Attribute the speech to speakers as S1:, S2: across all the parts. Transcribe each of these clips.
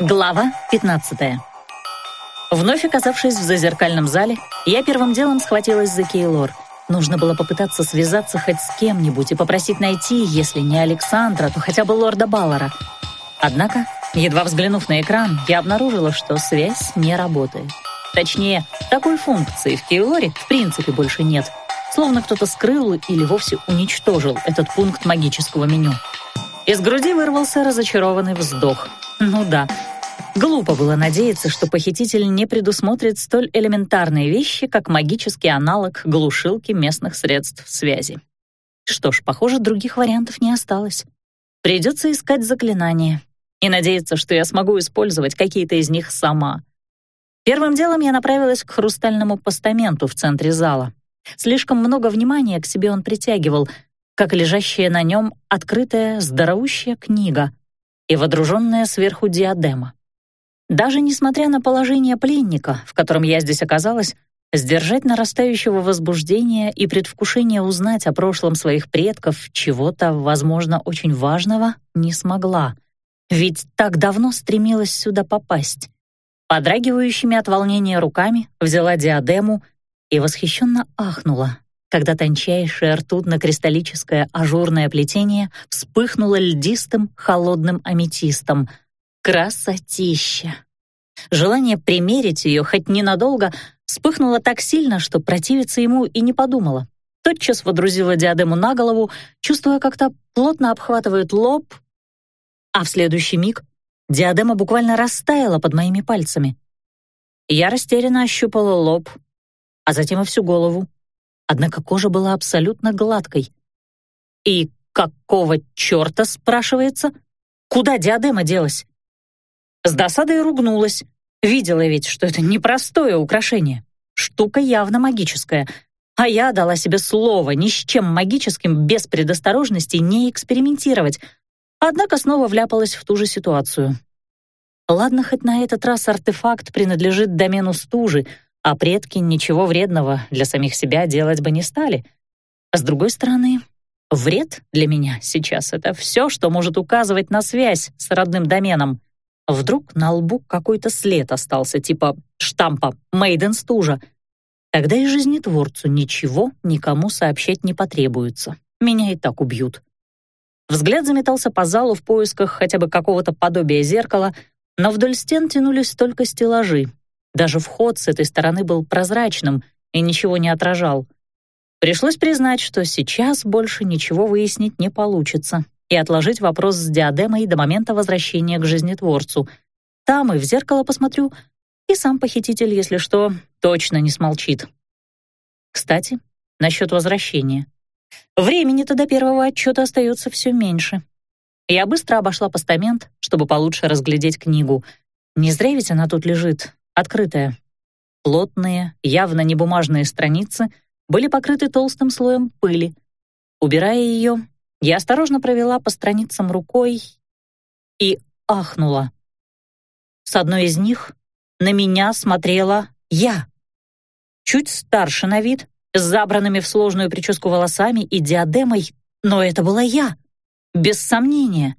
S1: Глава 15. Вновь оказавшись в зазеркальном зале, я первым делом схватилась за Кейлор. Нужно было попытаться связаться хоть с кем-нибудь и попросить найти, если не Александра, то хотя бы лорда Баллара. Однако, едва взглянув на экран, я обнаружила, что связь не работает. Точнее, такой функции в Кейлоре в принципе больше нет. Словно кто-то скрыл или вовсе уничтожил этот пункт магического меню. Из груди вырвался разочарованный вздох. Ну да, Глупо было надеяться, что похититель не предусмотрит столь элементарные вещи, как магический аналог глушилки местных средств связи. Что ж, похоже, других вариантов не осталось. Придется искать заклинания и надеяться, что я смогу использовать какие-то из них сама. Первым делом я направилась к хрустальному постаменту в центре зала. Слишком много внимания к себе он притягивал, как лежащая на нем открытая здоровущая книга и водруженная сверху диадема. Даже несмотря на положение пленника, в котором я здесь оказалась, сдержать нарастающего возбуждения и предвкушения узнать о прошлом своих предков чего-то, возможно, очень важного, не смогла. Ведь так давно стремилась сюда попасть. Подрагивающими от волнения руками взяла диадему и восхищенно ахнула, когда тончайшее ртутно-кристаллическое ажурное плетение вспыхнуло льдистым холодным аметистом — Красотища! Желание примерить ее хоть ненадолго вспыхнуло так сильно, что противиться ему и не подумала. Тотчас водрузила диадему на голову, чувствуя, как-то плотно обхватывает лоб, а в следующий миг диадема буквально растаяла под моими пальцами. Я растерянно ощупала лоб, а затем и всю голову. Однако кожа была абсолютно гладкой. И какого черта, спрашивается, куда диадема делась? С досадой ругнулась. Видела ведь, что это непростое украшение. Штука явно магическая. А я дала себе слово ни с чем магическим без предосторожности не экспериментировать. Однако снова вляпалась в ту же ситуацию. Ладно, хоть на этот раз артефакт принадлежит домену стужи, а предки ничего вредного для самих себя делать бы не стали. А с другой стороны, вред для меня сейчас — это все, что может указывать на связь с родным доменом. Вдруг на лбу какой-то след остался, типа штампа «Мейден стужа». Тогда и жизнетворцу ничего никому сообщать не потребуется. Меня и так убьют. Взгляд заметался по залу в поисках хотя бы какого-то подобия зеркала, но вдоль стен тянулись только стеллажи. Даже вход с этой стороны был прозрачным и ничего не отражал. Пришлось признать, что сейчас больше ничего выяснить не получится и отложить вопрос с диадемой до момента возвращения к жизнетворцу. Там и в зеркало посмотрю, и сам похититель, если что, точно не смолчит. Кстати, насчет возвращения. Времени-то до первого отчета остается все меньше. Я быстро обошла постамент, чтобы получше разглядеть книгу. Не зря ведь она тут лежит, открытая. Плотные, явно не бумажные страницы были покрыты толстым слоем пыли. Убирая ее, я осторожно провела по страницам рукой и ахнула. С одной из них на меня смотрела я. Чуть старше на вид, с забранными в сложную прическу волосами и диадемой, но это была я, без сомнения.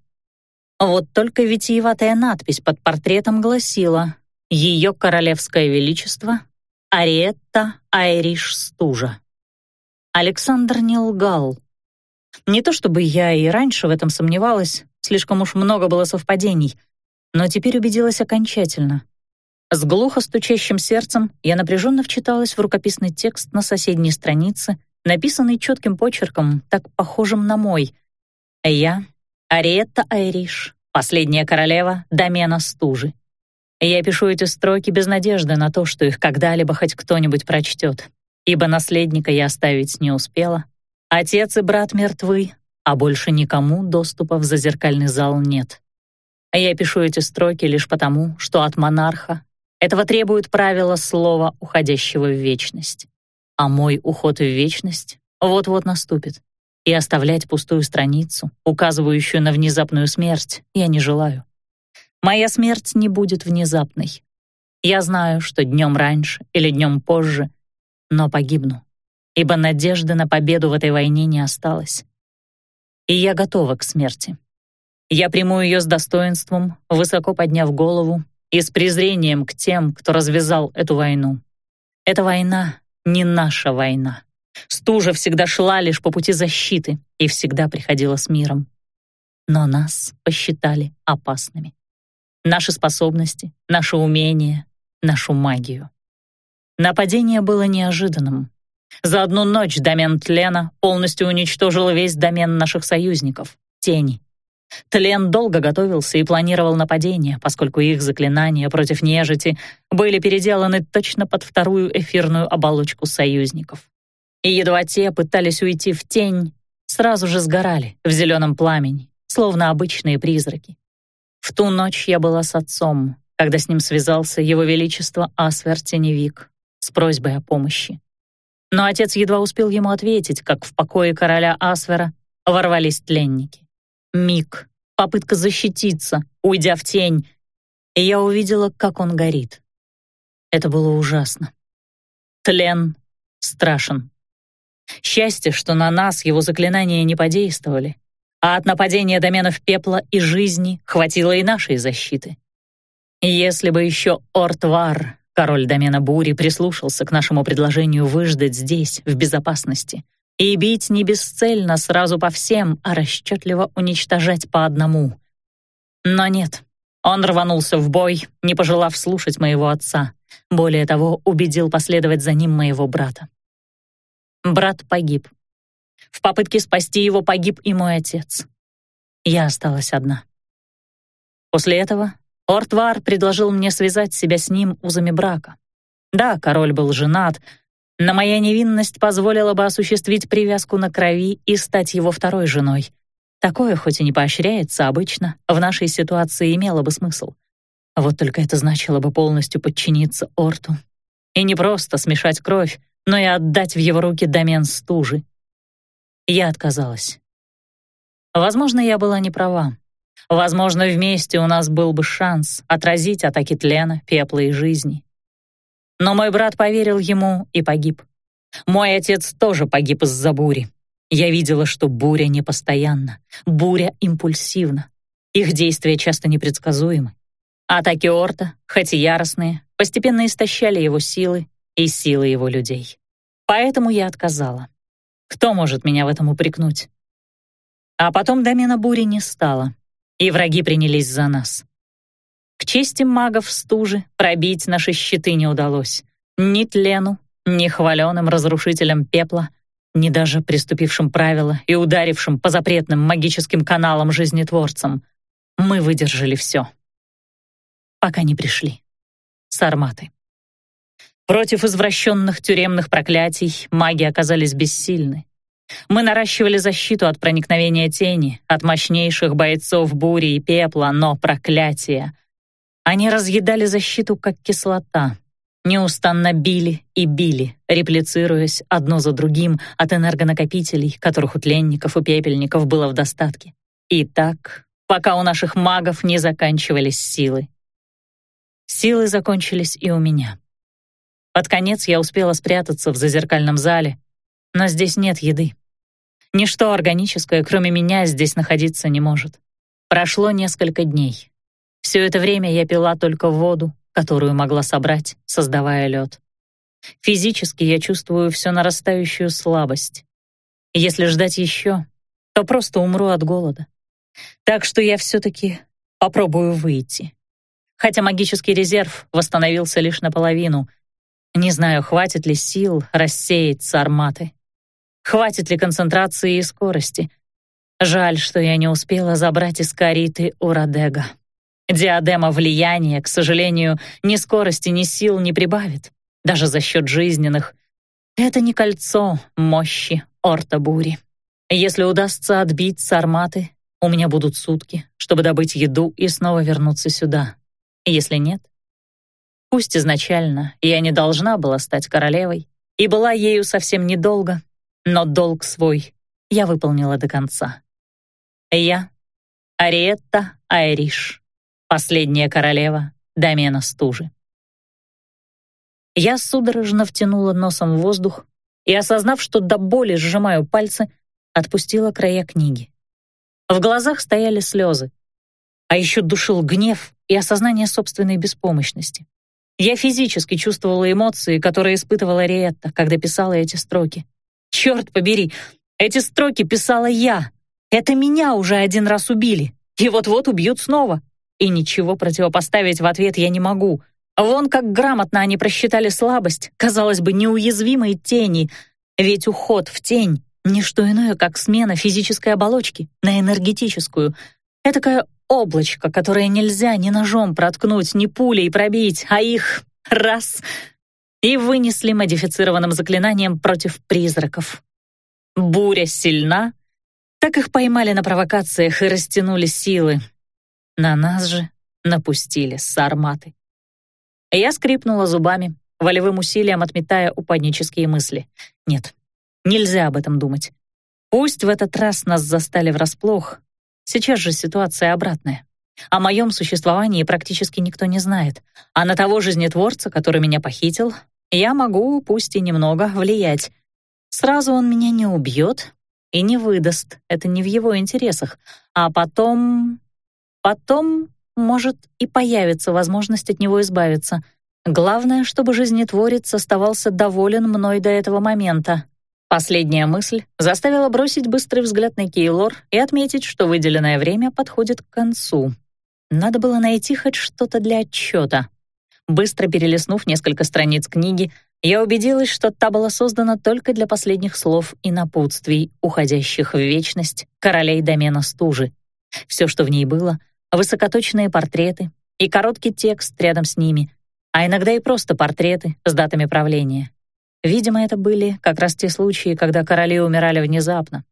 S1: Вот только витиеватая надпись под портретом гласила «Ее королевское величество Ариетта Айриш Стужа». Александр не лгал. Не то чтобы я и раньше в этом сомневалась, слишком уж много было совпадений, но теперь убедилась окончательно. С глухо стучащим сердцем я напряженно вчиталась в рукописный текст на соседней странице, написанный четким почерком, так похожим на мой. Я — Ариетта Айриш, последняя королева домена Стужи. Я пишу эти строки без надежды на то, что их когда-либо хоть кто-нибудь прочтет, ибо наследника я оставить не успела, Отец и брат мертвы, а больше никому доступа в зазеркальный зал нет. Я пишу эти строки лишь потому, что от монарха этого требует правило слова, уходящего в вечность. А мой уход в вечность вот-вот наступит, и оставлять пустую страницу, указывающую на внезапную смерть, я не желаю. Моя смерть не будет внезапной. Я знаю, что днем раньше или днем позже, но погибну ибо надежды на победу в этой войне не осталось. И я готова к смерти. Я приму ее с достоинством, высоко подняв голову и с презрением к тем, кто развязал эту войну. Эта война не наша война. Стужа всегда шла лишь по пути защиты и всегда приходила с миром. Но нас посчитали опасными. Наши способности, наше умение, нашу магию. Нападение было неожиданным. За одну ночь домен Тлена полностью уничтожил весь домен наших союзников — Тени. Тлен долго готовился и планировал нападение, поскольку их заклинания против нежити были переделаны точно под вторую эфирную оболочку союзников. И едва те пытались уйти в тень, сразу же сгорали в зеленом пламени, словно обычные призраки. В ту ночь я была с отцом, когда с ним связался его величество Асвер Теневик с просьбой о помощи. Но отец едва успел ему ответить, как в покое короля Асвера ворвались тленники. Миг, попытка защититься, уйдя в тень, и я увидела, как он горит. Это было ужасно. Тлен страшен. Счастье, что на нас его заклинания не подействовали, а от нападения доменов пепла и жизни хватило и нашей защиты. Если бы еще Ортвар, король домена бури, прислушался к нашему предложению выждать здесь, в безопасности, и бить не бесцельно сразу по всем, а расчетливо уничтожать по одному. Но нет, он рванулся в бой, не пожелав слушать моего отца. Более того, убедил последовать за ним моего брата. Брат погиб. В попытке спасти его погиб и мой отец. Я осталась одна. После этого Ортвар предложил мне связать себя с ним узами брака. Да, король был женат, но моя невинность позволила бы осуществить привязку на крови и стать его второй женой. Такое, хоть и не поощряется обычно, в нашей ситуации имело бы смысл. Вот только это значило бы полностью подчиниться Орту. И не просто смешать кровь, но и отдать в его руки домен стужи. Я отказалась. Возможно, я была не права. Возможно, вместе у нас был бы шанс отразить атаки тлена, пепла и жизни. Но мой брат поверил ему и погиб. Мой отец тоже погиб из-за бури. Я видела, что буря непостоянна, буря импульсивна. Их действия часто непредсказуемы. Атаки Орта, хоть и яростные, постепенно истощали его силы и силы его людей. Поэтому я отказала. Кто может меня в этом упрекнуть? А потом домена бури не стало, и враги принялись за нас. К чести магов стужи пробить наши щиты не удалось. Ни тлену, ни хваленым разрушителям пепла, ни даже приступившим правила и ударившим по запретным магическим каналам жизнетворцам. Мы выдержали все. Пока не пришли. Сарматы. Против извращенных тюремных проклятий маги оказались бессильны. Мы наращивали защиту от проникновения тени, от мощнейших бойцов бури и пепла, но проклятия. Они разъедали защиту, как кислота. Неустанно били и били, реплицируясь одно за другим от энергонакопителей, которых у тленников и пепельников было в достатке. И так, пока у наших магов не заканчивались силы. Силы закончились и у меня. Под конец я успела спрятаться в зазеркальном зале, но здесь нет еды. Ничто органическое, кроме меня, здесь находиться не может. Прошло несколько дней. Все это время я пила только воду, которую могла собрать, создавая лед. Физически я чувствую всю нарастающую слабость. Если ждать еще, то просто умру от голода. Так что я все-таки попробую выйти. Хотя магический резерв восстановился лишь наполовину — не знаю, хватит ли сил рассеять сарматы. Хватит ли концентрации и скорости. Жаль, что я не успела забрать из кариты у Радега. Диадема влияния, к сожалению, ни скорости, ни сил не прибавит, даже за счет жизненных. Это не кольцо мощи Орта-бури. Если удастся отбить сарматы, у меня будут сутки, чтобы добыть еду и снова вернуться сюда. Если нет, Пусть изначально я не должна была стать королевой и была ею совсем недолго, но долг свой я выполнила до конца. Я — Ариетта Айриш, последняя королева домена стужи. Я судорожно втянула носом в воздух и, осознав, что до боли сжимаю пальцы, отпустила края книги. В глазах стояли слезы, а еще душил гнев и осознание собственной беспомощности. Я физически чувствовала эмоции, которые испытывала Риетта, когда писала эти строки. Черт побери, эти строки писала я. Это меня уже один раз убили, и вот-вот убьют снова. И ничего противопоставить в ответ я не могу. Вон как грамотно они просчитали слабость, казалось бы, неуязвимой тени, ведь уход в тень — не что иное, как смена физической оболочки на энергетическую. Этакое облачко, которое нельзя ни ножом проткнуть, ни пулей пробить, а их — раз — и вынесли модифицированным заклинанием против призраков. Буря сильна, так их поймали на провокациях и растянули силы. На нас же напустили сарматы. Я скрипнула зубами, волевым усилием отметая упаднические мысли. Нет, нельзя об этом думать. Пусть в этот раз нас застали врасплох, сейчас же ситуация обратная. О моем существовании практически никто не знает, а на того жизнетворца, который меня похитил, я могу, пусть и немного, влиять. Сразу он меня не убьет и не выдаст, это не в его интересах, а потом... Потом может и появится возможность от него избавиться. Главное, чтобы жизнетворец оставался доволен мной до этого момента. Последняя мысль заставила бросить быстрый взгляд на Кейлор и отметить, что выделенное время подходит к концу. Надо было найти хоть что-то для отчета. Быстро перелистнув несколько страниц книги, я убедилась, что та была создана только для последних слов и напутствий, уходящих в вечность королей домена стужи. Все, что в ней было — высокоточные портреты и короткий текст рядом с ними, а иногда и просто портреты с датами правления. Видимо, это были как раз те случаи, когда короли умирали внезапно.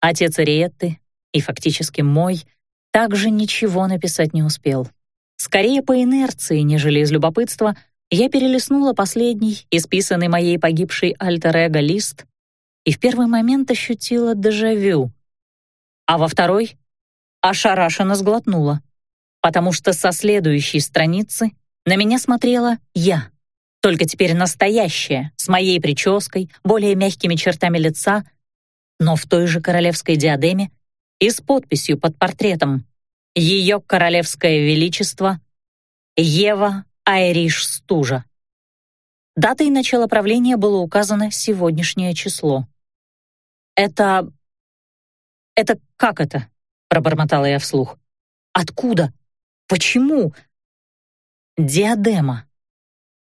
S1: Отец Ириетты и фактически мой также ничего написать не успел. Скорее по инерции, нежели из любопытства, я перелистнула последний, исписанный моей погибшей альтер-эго лист, и в первый момент ощутила дежавю. А во второй ошарашенно сглотнула, потому что со следующей страницы на меня смотрела я, только теперь настоящая, с моей прической, более мягкими чертами лица, но в той же королевской диадеме и с подписью под портретом «Ее королевское величество Ева Айриш Стужа». Датой начала правления было указано сегодняшнее число. «Это... это как это?» пробормотала я вслух. Откуда? Почему? Диадема.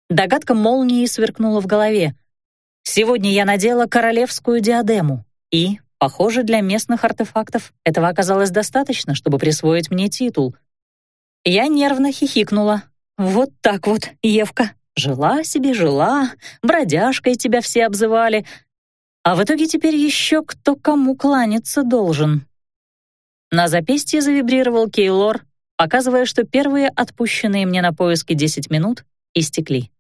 S1: Догадка молнией сверкнула в голове. Сегодня я надела королевскую диадему, и, похоже, для местных артефактов этого оказалось достаточно, чтобы присвоить мне титул. Я нервно хихикнула. Вот так вот, Евка, жила себе, жила, бродяжкой тебя все обзывали, а в итоге теперь еще кто кому кланяться должен. На запястье завибрировал Кейлор, показывая, что первые отпущенные мне на поиски 10 минут истекли.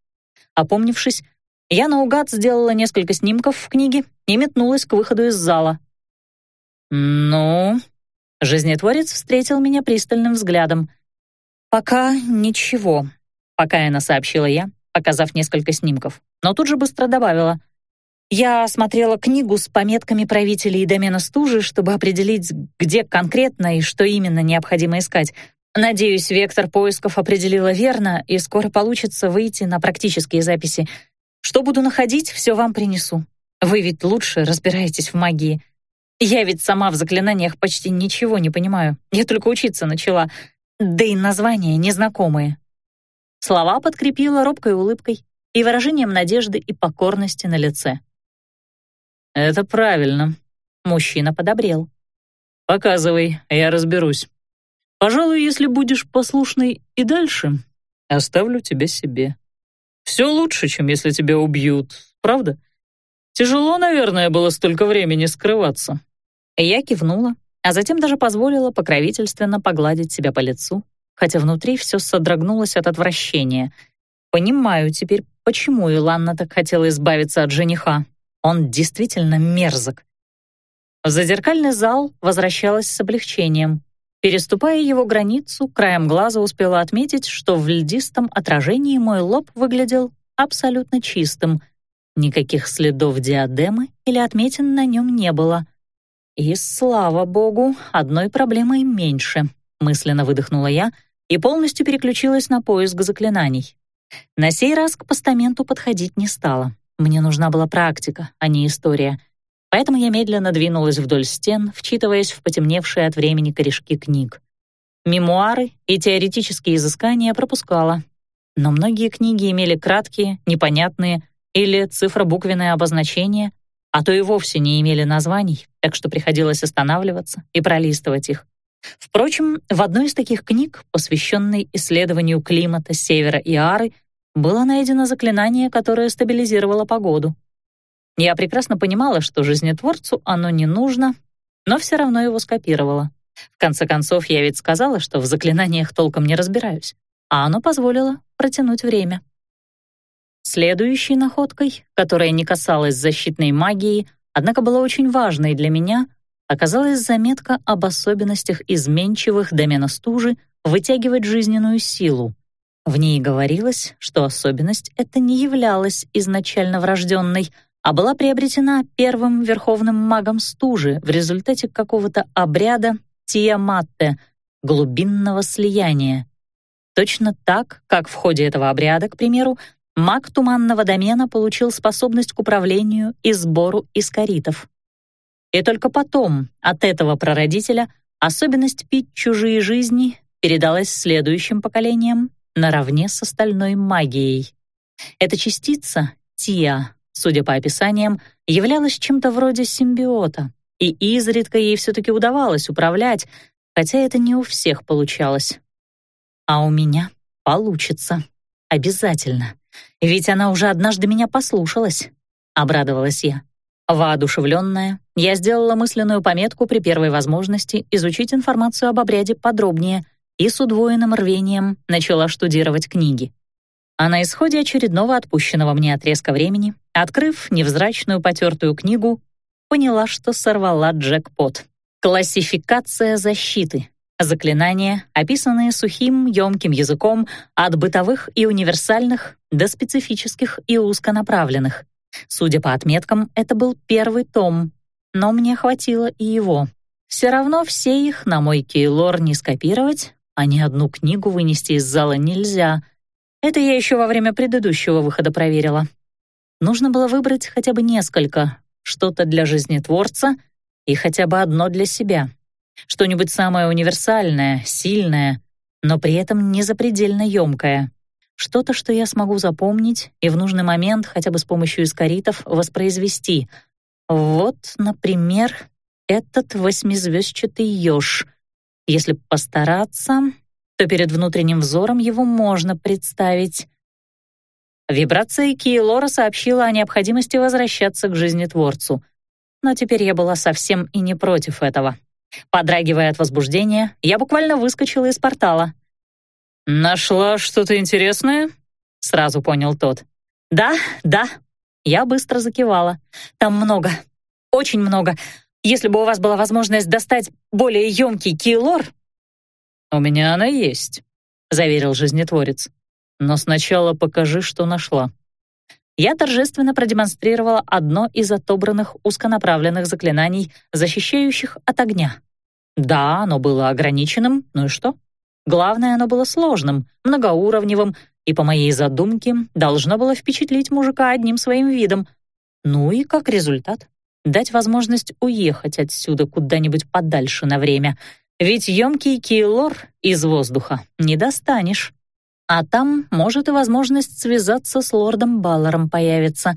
S1: Опомнившись, я наугад сделала несколько снимков в книге и метнулась к выходу из зала. «Ну?» — жизнетворец встретил меня пристальным взглядом. «Пока ничего», — покаянно сообщила я, показав несколько снимков, но тут же быстро добавила. Я смотрела книгу с пометками правителей домена стужи, чтобы определить, где конкретно и что именно необходимо искать. Надеюсь, вектор поисков определила верно, и скоро получится выйти на практические записи. Что буду находить, все вам принесу. Вы ведь лучше разбираетесь в магии. Я ведь сама в заклинаниях почти ничего не понимаю. Я только учиться начала. Да и названия незнакомые. Слова подкрепила робкой улыбкой и выражением надежды и покорности на лице. «Это правильно». Мужчина подобрел. «Показывай, я разберусь. Пожалуй, если будешь послушный и дальше, оставлю тебя себе. Все лучше, чем если тебя убьют, правда? Тяжело, наверное, было столько времени скрываться». Я кивнула, а затем даже позволила покровительственно погладить себя по лицу, хотя внутри все содрогнулось от отвращения. Понимаю теперь, почему Иланна так хотела избавиться от жениха. Он действительно мерзок. В зазеркальный зал возвращалась с облегчением. Переступая его границу, краем глаза успела отметить, что в льдистом отражении мой лоб выглядел абсолютно чистым. Никаких следов диадемы или отметин на нем не было. И, слава богу, одной проблемой меньше. мысленно выдохнула я и полностью переключилась на поиск заклинаний. На сей раз к постаменту подходить не стала. Мне нужна была практика, а не история. Поэтому я медленно двинулась вдоль стен, вчитываясь в потемневшие от времени корешки книг. Мемуары и теоретические изыскания пропускала. Но многие книги имели краткие, непонятные или цифробуквенные обозначения, а то и вовсе не имели названий, так что приходилось останавливаться и пролистывать их. Впрочем, в одной из таких книг, посвященной исследованию климата Севера и Ары, было найдено заклинание, которое стабилизировало погоду. Я прекрасно понимала, что жизнетворцу оно не нужно, но все равно его скопировала. В конце концов, я ведь сказала, что в заклинаниях толком не разбираюсь, а оно позволило протянуть время. Следующей находкой, которая не касалась защитной магии, однако была очень важной для меня, оказалась заметка об особенностях изменчивых домена стужи вытягивать жизненную силу. В ней говорилось, что особенность эта не являлась изначально врожденной, а была приобретена первым верховным магом стужи в результате какого-то обряда Тиаматте, глубинного слияния. Точно так, как в ходе этого обряда, к примеру, маг туманного домена получил способность к управлению и сбору искоритов. И только потом от этого прародителя особенность пить чужие жизни передалась следующим поколениям наравне с остальной магией. Эта частица, Тиа, судя по описаниям, являлась чем-то вроде симбиота, и изредка ей все-таки удавалось управлять, хотя это не у всех получалось. А у меня получится. Обязательно. Ведь она уже однажды меня послушалась. Обрадовалась я. Воодушевленная, я сделала мысленную пометку при первой возможности изучить информацию об обряде подробнее и с удвоенным рвением начала штудировать книги. А на исходе очередного отпущенного мне отрезка времени, открыв невзрачную потертую книгу, поняла, что сорвала джекпот. Классификация защиты. Заклинания, описанные сухим, емким языком от бытовых и универсальных до специфических и узконаправленных. Судя по отметкам, это был первый том, но мне хватило и его. Все равно все их на мой кейлор не скопировать, а ни одну книгу вынести из зала нельзя. Это я еще во время предыдущего выхода проверила. Нужно было выбрать хотя бы несколько, что-то для жизнетворца и хотя бы одно для себя. Что-нибудь самое универсальное, сильное, но при этом не запредельно емкое. Что-то, что я смогу запомнить и в нужный момент хотя бы с помощью искоритов воспроизвести. Вот, например, этот восьмизвездчатый еж. Если постараться, то перед внутренним взором его можно представить. Вибрация Киелора сообщила о необходимости возвращаться к жизнетворцу. Но теперь я была совсем и не против этого. Подрагивая от возбуждения, я буквально выскочила из портала. «Нашла что-то интересное?» — сразу понял тот. «Да, да». Я быстро закивала. «Там много, очень много. Если бы у вас была возможность достать более емкий килор...» «У меня она есть», — заверил жизнетворец. Но сначала покажи, что нашла. Я торжественно продемонстрировала одно из отобранных узконаправленных заклинаний, защищающих от огня. Да, оно было ограниченным, ну и что? Главное, оно было сложным, многоуровневым, и по моей задумке должно было впечатлить мужика одним своим видом. Ну и как результат дать возможность уехать отсюда куда-нибудь подальше на время, ведь емкий килор из воздуха не достанешь. А там, может, и возможность связаться с лордом Балларом появится.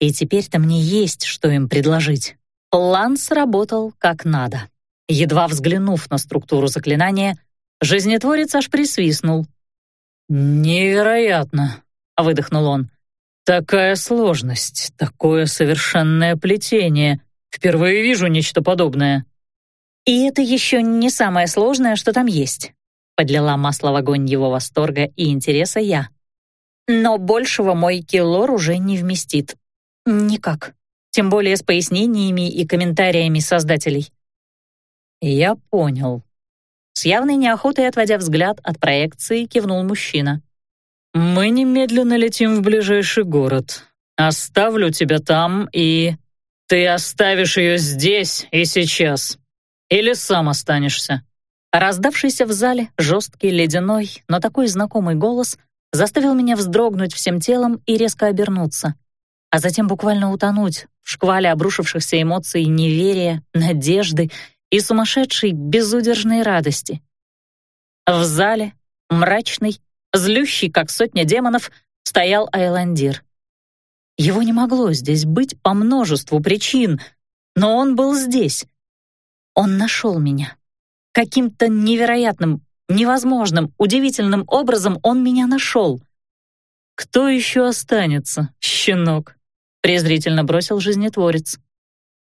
S1: И теперь-то мне есть, что им предложить. План сработал как надо. Едва взглянув на структуру заклинания, жизнетворец аж присвистнул. «Невероятно!» — выдохнул он. «Такая сложность, такое совершенное плетение. Впервые вижу нечто подобное». «И это еще не самое сложное, что там есть», Подлила масло в огонь его восторга и интереса я. Но большего мой килор уже не вместит. Никак. Тем более с пояснениями и комментариями создателей. Я понял. С явной неохотой отводя взгляд от проекции, кивнул мужчина. «Мы немедленно летим в ближайший город. Оставлю тебя там и... Ты оставишь ее здесь и сейчас. Или сам останешься?» Раздавшийся в зале жесткий, ледяной, но такой знакомый голос заставил меня вздрогнуть всем телом и резко обернуться, а затем буквально утонуть в шквале обрушившихся эмоций неверия, надежды и сумасшедшей, безудержной радости. В зале, мрачный, злющий, как сотня демонов, стоял Айландир. Его не могло здесь быть по множеству причин, но он был здесь. Он нашел меня. Каким-то невероятным, невозможным, удивительным образом он меня нашел. «Кто еще останется, щенок?» — презрительно бросил жизнетворец.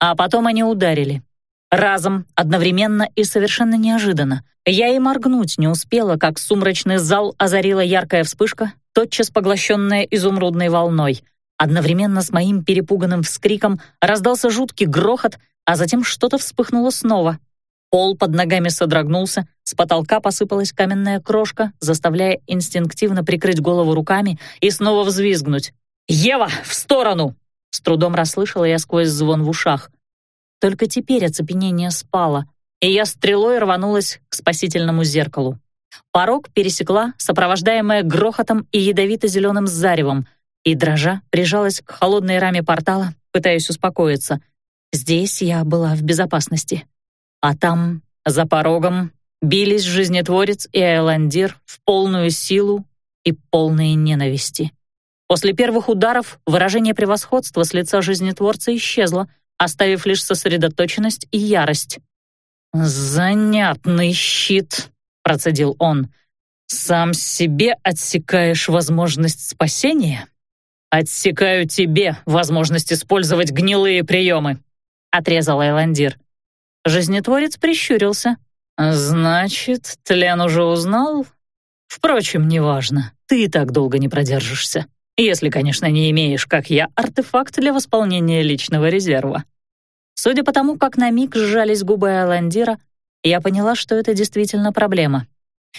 S1: А потом они ударили. Разом, одновременно и совершенно неожиданно. Я и моргнуть не успела, как сумрачный зал озарила яркая вспышка, тотчас поглощенная изумрудной волной. Одновременно с моим перепуганным вскриком раздался жуткий грохот, а затем что-то вспыхнуло снова. Пол под ногами содрогнулся, с потолка посыпалась каменная крошка, заставляя инстинктивно прикрыть голову руками и снова взвизгнуть. «Ева, в сторону!» С трудом расслышала я сквозь звон в ушах. Только теперь оцепенение спало, и я стрелой рванулась к спасительному зеркалу. Порог пересекла, сопровождаемая грохотом и ядовито-зеленым заревом, и, дрожа, прижалась к холодной раме портала, пытаясь успокоиться. Здесь я была в безопасности. А там, за порогом, бились жизнетворец и Айландир в полную силу и полные ненависти. После первых ударов выражение превосходства с лица жизнетворца исчезло, оставив лишь сосредоточенность и ярость. «Занятный щит», — процедил он. «Сам себе отсекаешь возможность спасения? Отсекаю тебе возможность использовать гнилые приемы», — отрезал Айландир. Жизнетворец прищурился. «Значит, Тлен уже узнал? Впрочем, неважно, ты и так долго не продержишься». Если, конечно, не имеешь, как я, артефакт для восполнения личного резерва. Судя по тому, как на миг сжались губы Аландира, я поняла, что это действительно проблема.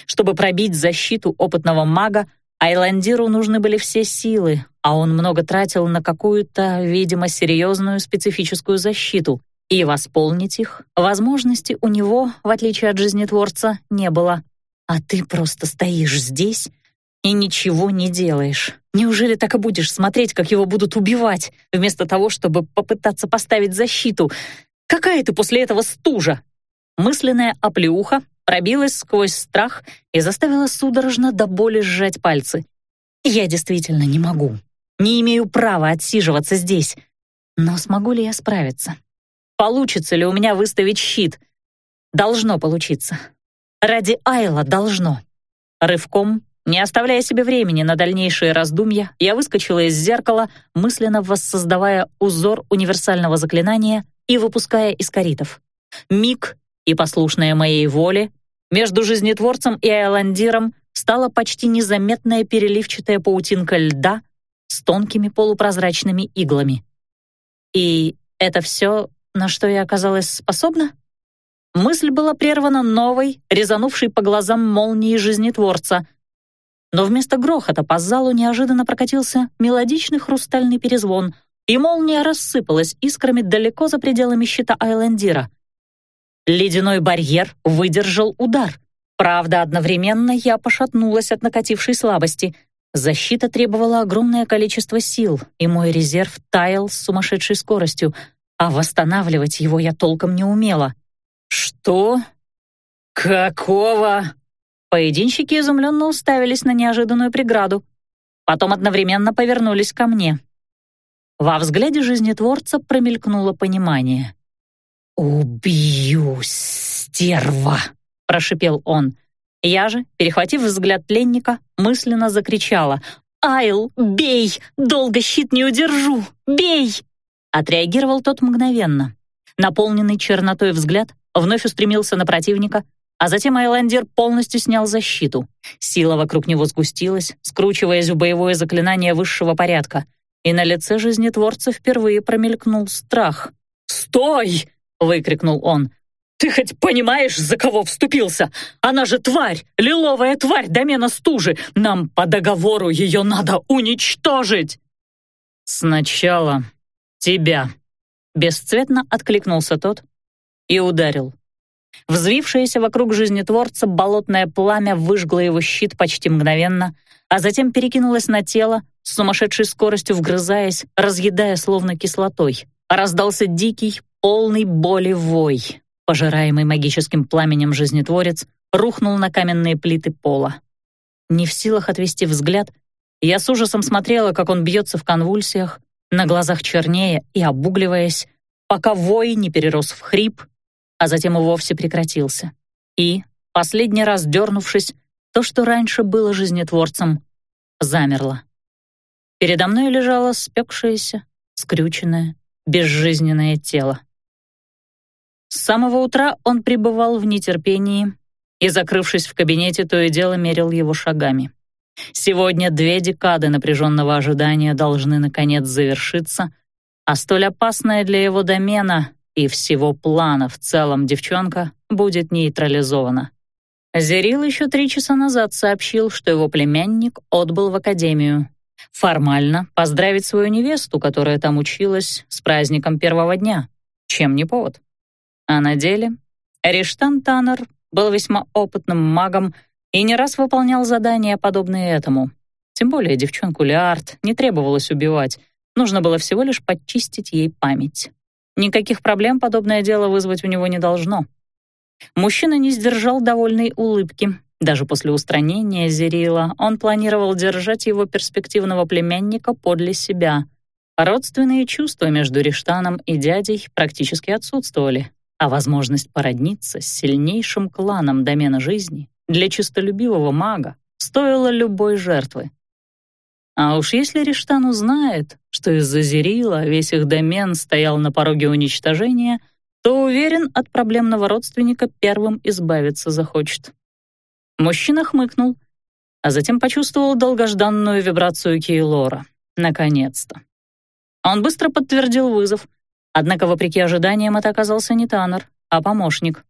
S1: Чтобы пробить защиту опытного мага, Айландиру нужны были все силы, а он много тратил на какую-то, видимо, серьезную специфическую защиту, и восполнить их возможности у него, в отличие от жизнетворца, не было. А ты просто стоишь здесь и ничего не делаешь. Неужели так и будешь смотреть, как его будут убивать, вместо того, чтобы попытаться поставить защиту? Какая ты после этого стужа? Мысленная оплеуха пробилась сквозь страх и заставила судорожно до боли сжать пальцы. Я действительно не могу. Не имею права отсиживаться здесь. Но смогу ли я справиться? Получится ли у меня выставить щит? Должно получиться. Ради Айла должно. Рывком не оставляя себе времени на дальнейшие раздумья, я выскочила из зеркала, мысленно воссоздавая узор универсального заклинания и выпуская из коритов. Миг и послушная моей воле между жизнетворцем и Айландиром стала почти незаметная переливчатая паутинка льда с тонкими полупрозрачными иглами. И это все, на что я оказалась способна? Мысль была прервана новой, резанувшей по глазам молнией жизнетворца — но вместо грохота по залу неожиданно прокатился мелодичный хрустальный перезвон, и молния рассыпалась искрами далеко за пределами щита Айлендира. Ледяной барьер выдержал удар. Правда, одновременно я пошатнулась от накатившей слабости. Защита требовала огромное количество сил, и мой резерв таял с сумасшедшей скоростью, а восстанавливать его я толком не умела. «Что? Какого?» Поединщики изумленно уставились на неожиданную преграду. Потом одновременно повернулись ко мне. Во взгляде жизнетворца промелькнуло понимание. «Убью, стерва!» — прошипел он. Я же, перехватив взгляд пленника, мысленно закричала. «Айл, бей! Долго щит не удержу! Бей!» Отреагировал тот мгновенно. Наполненный чернотой взгляд вновь устремился на противника, а затем Айлендер полностью снял защиту. Сила вокруг него сгустилась, скручиваясь в боевое заклинание высшего порядка. И на лице жизнетворца впервые промелькнул страх. «Стой!» — выкрикнул он. «Ты хоть понимаешь, за кого вступился? Она же тварь, лиловая тварь домена стужи. Нам по договору ее надо уничтожить!» «Сначала тебя», — бесцветно откликнулся тот и ударил. Взвившееся вокруг жизнетворца болотное пламя выжгло его щит почти мгновенно, а затем перекинулось на тело, с сумасшедшей скоростью вгрызаясь, разъедая словно кислотой. Раздался дикий, полный боли вой. Пожираемый магическим пламенем жизнетворец рухнул на каменные плиты пола. Не в силах отвести взгляд, я с ужасом смотрела, как он бьется в конвульсиях, на глазах чернее и обугливаясь, пока вой не перерос в хрип, а затем и вовсе прекратился. И, последний раз дернувшись, то, что раньше было жизнетворцем, замерло. Передо мной лежало спекшееся, скрюченное, безжизненное тело. С самого утра он пребывал в нетерпении и, закрывшись в кабинете, то и дело мерил его шагами. Сегодня две декады напряженного ожидания должны наконец завершиться, а столь опасная для его домена и всего плана в целом девчонка будет нейтрализована. Зерил еще три часа назад сообщил, что его племянник отбыл в академию. Формально поздравить свою невесту, которая там училась, с праздником первого дня. Чем не повод? А на деле Риштан Таннер был весьма опытным магом и не раз выполнял задания, подобные этому. Тем более девчонку Лиард не требовалось убивать, нужно было всего лишь подчистить ей память. Никаких проблем подобное дело вызвать у него не должно. Мужчина не сдержал довольной улыбки. Даже после устранения Зерила он планировал держать его перспективного племянника подле себя. Родственные чувства между Риштаном и дядей практически отсутствовали, а возможность породниться с сильнейшим кланом домена жизни для честолюбивого мага стоила любой жертвы. А уж если Риштан узнает, что из-за Зерила весь их домен стоял на пороге уничтожения, то уверен, от проблемного родственника первым избавиться захочет. Мужчина хмыкнул, а затем почувствовал долгожданную вибрацию Кейлора. Наконец-то. Он быстро подтвердил вызов, однако, вопреки ожиданиям, это оказался не Таннер, а помощник.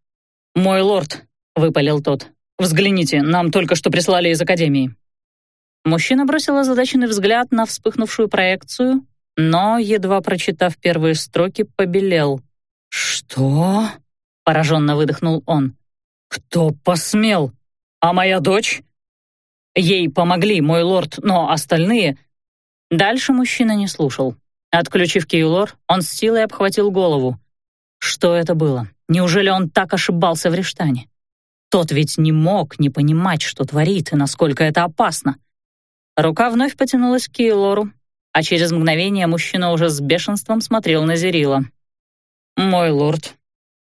S1: «Мой лорд», — выпалил тот, «Взгляните, нам только что прислали из Академии». Мужчина бросил озадаченный взгляд на вспыхнувшую проекцию, но, едва прочитав первые строки, побелел. «Что?» — пораженно выдохнул он. «Кто посмел? А моя дочь?» «Ей помогли, мой лорд, но остальные...» Дальше мужчина не слушал. Отключив Кейлор, он с силой обхватил голову. Что это было? Неужели он так ошибался в Рештане? Тот ведь не мог не понимать, что творит и насколько это опасно. Рука вновь потянулась к Кейлору, а через мгновение мужчина уже с бешенством смотрел на Зерила. «Мой лорд».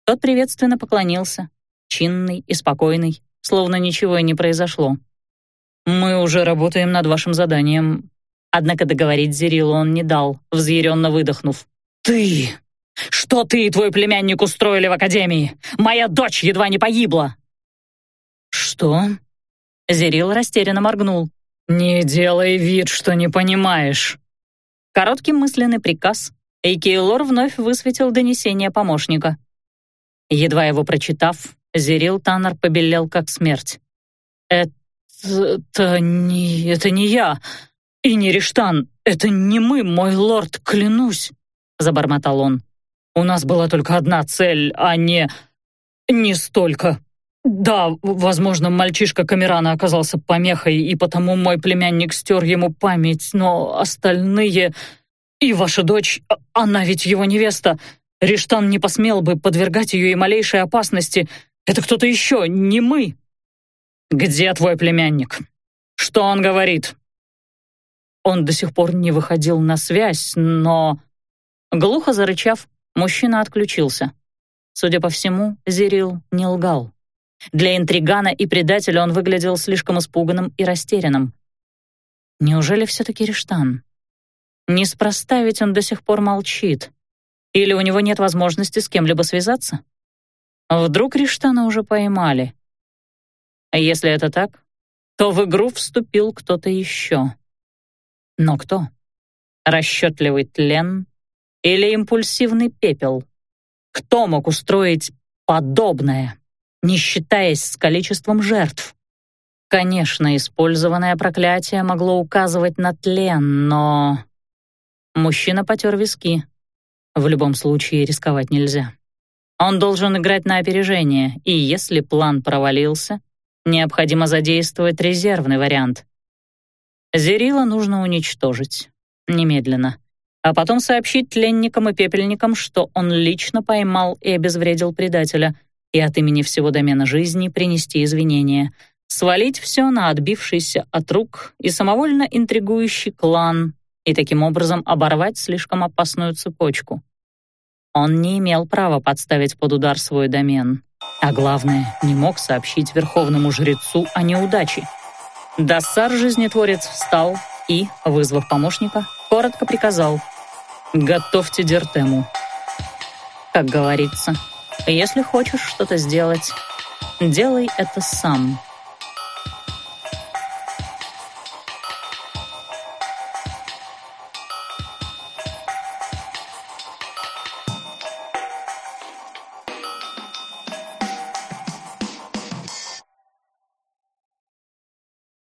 S1: Тот приветственно поклонился, чинный и спокойный, словно ничего и не произошло. «Мы уже работаем над вашим заданием». Однако договорить Зерилу он не дал, взъяренно выдохнув. «Ты! Что ты и твой племянник устроили в Академии? Моя дочь едва не погибла!» «Что?» Зерил растерянно моргнул. «Не делай вид, что не понимаешь». Короткий мысленный приказ, и Кейлор вновь высветил донесение помощника. Едва его прочитав, Зерил Таннер побелел как смерть. «Это не... это не я. И не Риштан. Это не мы, мой лорд, клянусь», — забормотал он. «У нас была только одна цель, а не... не столько». «Да, возможно, мальчишка Камерана оказался помехой, и потому мой племянник стер ему память, но остальные... И ваша дочь, она ведь его невеста. Риштан не посмел бы подвергать ее и малейшей опасности. Это кто-то еще, не мы». «Где твой племянник? Что он говорит?» Он до сих пор не выходил на связь, но... Глухо зарычав, мужчина отключился. Судя по всему, Зирил не лгал. Для интригана и предателя он выглядел слишком испуганным и растерянным. Неужели все-таки Риштан? Неспроста ведь он до сих пор молчит. Или у него нет возможности с кем-либо связаться? Вдруг Риштана уже поймали? А если это так, то в игру вступил кто-то еще. Но кто? Расчетливый тлен или импульсивный пепел? Кто мог устроить подобное? не считаясь с количеством жертв. Конечно, использованное проклятие могло указывать на тлен, но... Мужчина потер виски. В любом случае рисковать нельзя. Он должен играть на опережение, и если план провалился, необходимо задействовать резервный вариант. Зерила нужно уничтожить. Немедленно. А потом сообщить тленникам и пепельникам, что он лично поймал и обезвредил предателя, и от имени всего домена жизни принести извинения. Свалить все на отбившийся от рук и самовольно интригующий клан, и таким образом оборвать слишком опасную цепочку. Он не имел права подставить под удар свой домен. А главное, не мог сообщить верховному жрецу о неудаче. Дассар жизнетворец встал и, вызвав помощника, коротко приказал «Готовьте дертему». Как говорится, если хочешь что-то сделать, делай это сам.